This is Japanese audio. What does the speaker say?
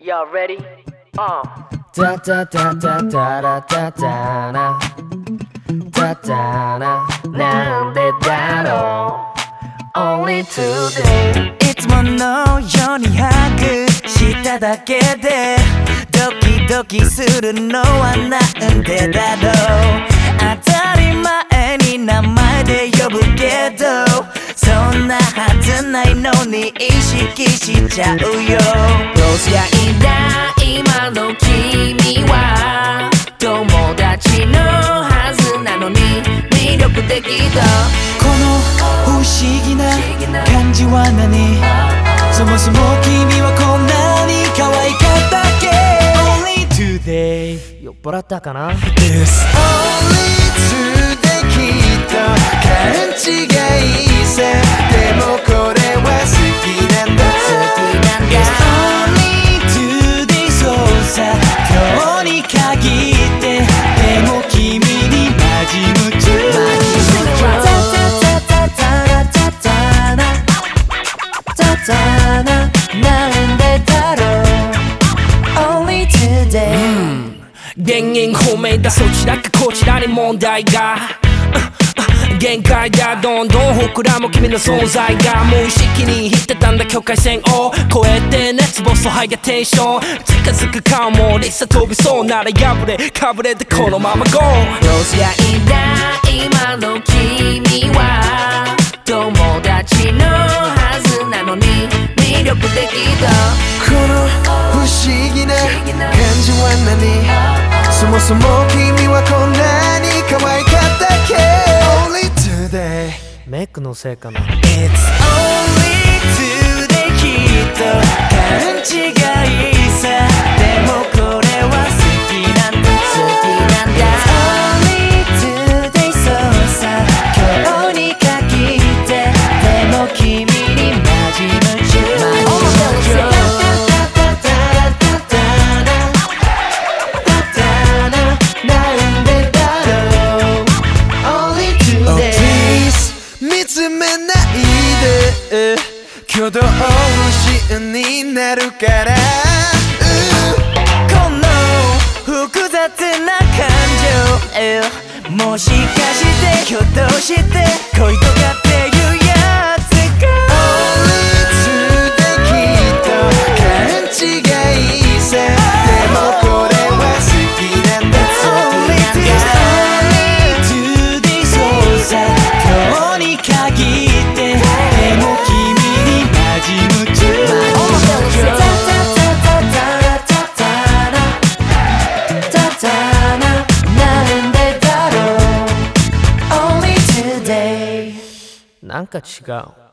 Y'all ready? Uh. タタタタタラタタラタタラなんでだろう Only today. いつものようにハグしただけでドキドキするのはなんでだろう当たり前に名前で呼ぶけどそんなはずないのに意識しちゃうよどうす感じは何そもそも君はこんなに可愛かったっけ？Only today. 酔っ払ったかな？This only today きっと勘違いさ電源不明だそちらかこちらに問題が。うんうん限界だどんどん膨らむ君の存在が無意識に引ってたんだ境界線を越えて熱ボスハイがテンション。近づくかもリサ飛びそうなら破れかぶれてこのまま GO どうすりゃいいんだ今の君は友達のはずなのに魅力的だ。この不思議な感じは何？そもそも君はこんなに可愛かったっけ？Only today. メイクのせいかな。It's only today きっと勘違い挙動不審になるから。この複雑な感情。もしかして挙動してなんか違う。